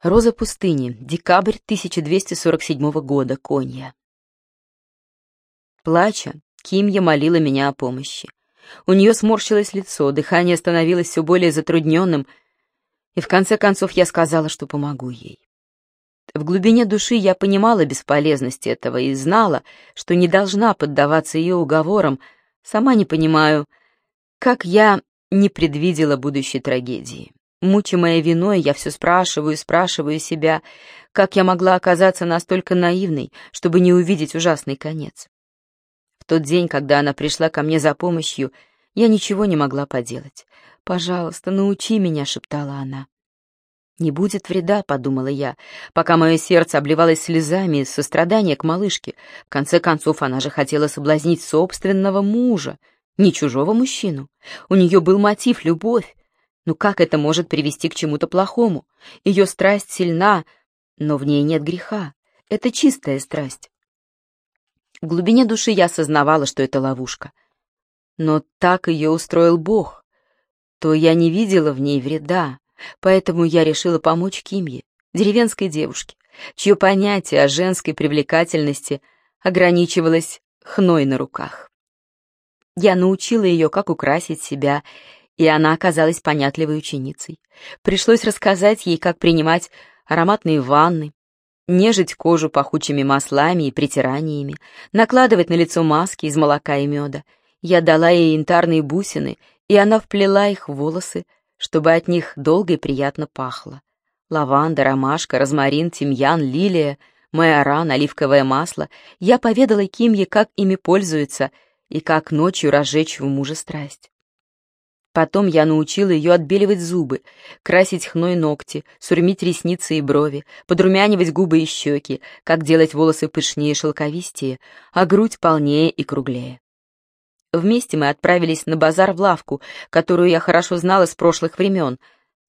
Роза пустыни. Декабрь 1247 года. Конья. Плача, Кимья молила меня о помощи. У нее сморщилось лицо, дыхание становилось все более затрудненным, и в конце концов я сказала, что помогу ей. В глубине души я понимала бесполезность этого и знала, что не должна поддаваться ее уговорам, сама не понимаю, как я не предвидела будущей трагедии. Мучимая виной, я все спрашиваю и спрашиваю себя, как я могла оказаться настолько наивной, чтобы не увидеть ужасный конец. В тот день, когда она пришла ко мне за помощью, я ничего не могла поделать. «Пожалуйста, научи меня», — шептала она. «Не будет вреда», — подумала я, пока мое сердце обливалось слезами из сострадания к малышке. В конце концов, она же хотела соблазнить собственного мужа, не чужого мужчину. У нее был мотив — любовь. Ну как это может привести к чему-то плохому? Ее страсть сильна, но в ней нет греха. Это чистая страсть. В глубине души я осознавала, что это ловушка. Но так ее устроил Бог. То я не видела в ней вреда, поэтому я решила помочь Кимье, деревенской девушке, чье понятие о женской привлекательности ограничивалось хной на руках. Я научила ее, как украсить себя и она оказалась понятливой ученицей. Пришлось рассказать ей, как принимать ароматные ванны, нежить кожу пахучими маслами и притираниями, накладывать на лицо маски из молока и меда. Я дала ей янтарные бусины, и она вплела их в волосы, чтобы от них долго и приятно пахло. Лаванда, ромашка, розмарин, тимьян, лилия, майоран, оливковое масло. Я поведала Кимье, как ими пользуются и как ночью разжечь в муже страсть. Потом я научила ее отбеливать зубы, красить хной ногти, сурмить ресницы и брови, подрумянивать губы и щеки, как делать волосы пышнее и шелковистее, а грудь полнее и круглее. Вместе мы отправились на базар в лавку, которую я хорошо знала с прошлых времен.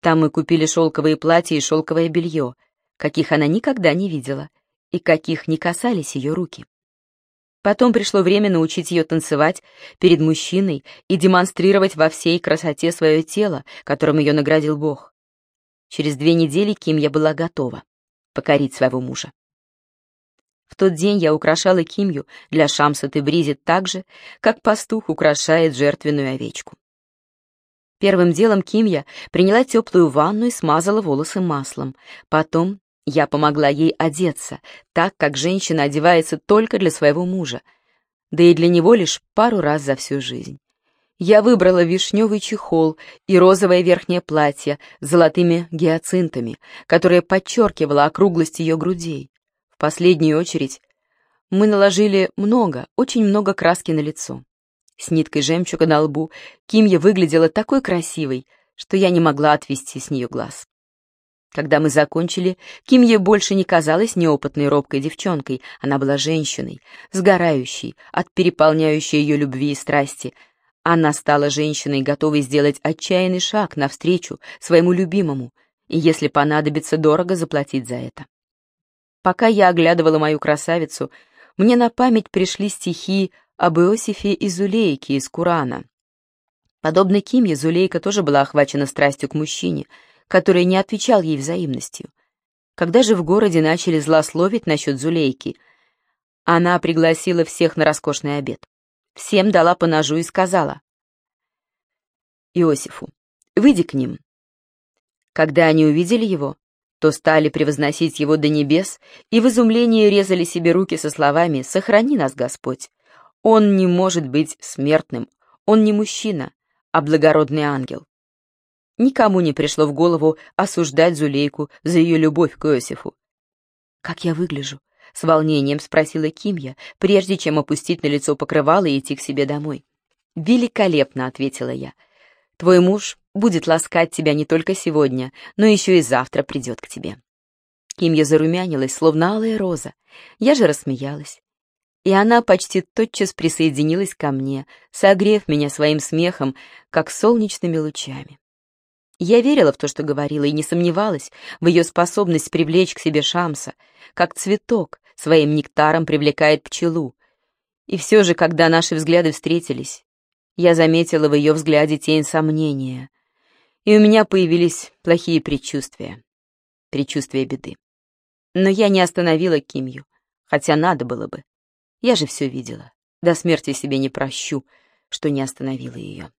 Там мы купили шелковые платья и шелковое белье, каких она никогда не видела, и каких не касались ее руки. Потом пришло время научить ее танцевать перед мужчиной и демонстрировать во всей красоте свое тело, которым ее наградил Бог. Через две недели Кимья была готова покорить своего мужа. В тот день я украшала Кимью для Шамса Тебризи так же, как пастух украшает жертвенную овечку. Первым делом Кимья приняла теплую ванну и смазала волосы маслом. Потом я помогла ей одеться, так как женщина одевается только для своего мужа, да и для него лишь пару раз за всю жизнь. Я выбрала вишневый чехол и розовое верхнее платье с золотыми гиацинтами, которое подчеркивало округлость ее грудей. В последнюю очередь мы наложили много, очень много краски на лицо. С ниткой жемчуга на лбу Кимья выглядела такой красивой, что я не могла отвести с нее глаз. Когда мы закончили, Кимье больше не казалась неопытной робкой девчонкой, она была женщиной, сгорающей от переполняющей ее любви и страсти. Она стала женщиной, готовой сделать отчаянный шаг навстречу своему любимому, и если понадобится, дорого заплатить за это. Пока я оглядывала мою красавицу, мне на память пришли стихи об Иосифе и Зулейке из Курана. Подобно Кимье, Зулейка тоже была охвачена страстью к мужчине — который не отвечал ей взаимностью. Когда же в городе начали злословить насчет Зулейки, она пригласила всех на роскошный обед. Всем дала по ножу и сказала Иосифу, «Выйди к ним». Когда они увидели его, то стали превозносить его до небес и в изумлении резали себе руки со словами «Сохрани нас, Господь! Он не может быть смертным, он не мужчина, а благородный ангел». Никому не пришло в голову осуждать Зулейку за ее любовь к Иосифу. «Как я выгляжу?» — с волнением спросила Кимья, прежде чем опустить на лицо покрывало и идти к себе домой. «Великолепно», — ответила я. «Твой муж будет ласкать тебя не только сегодня, но еще и завтра придет к тебе». Кимья зарумянилась, словно алая роза. Я же рассмеялась. И она почти тотчас присоединилась ко мне, согрев меня своим смехом, как солнечными лучами. Я верила в то, что говорила, и не сомневалась в ее способность привлечь к себе Шамса, как цветок своим нектаром привлекает пчелу. И все же, когда наши взгляды встретились, я заметила в ее взгляде тень сомнения, и у меня появились плохие предчувствия. предчувствие беды. Но я не остановила Кимью, хотя надо было бы. Я же все видела. До смерти себе не прощу, что не остановила ее.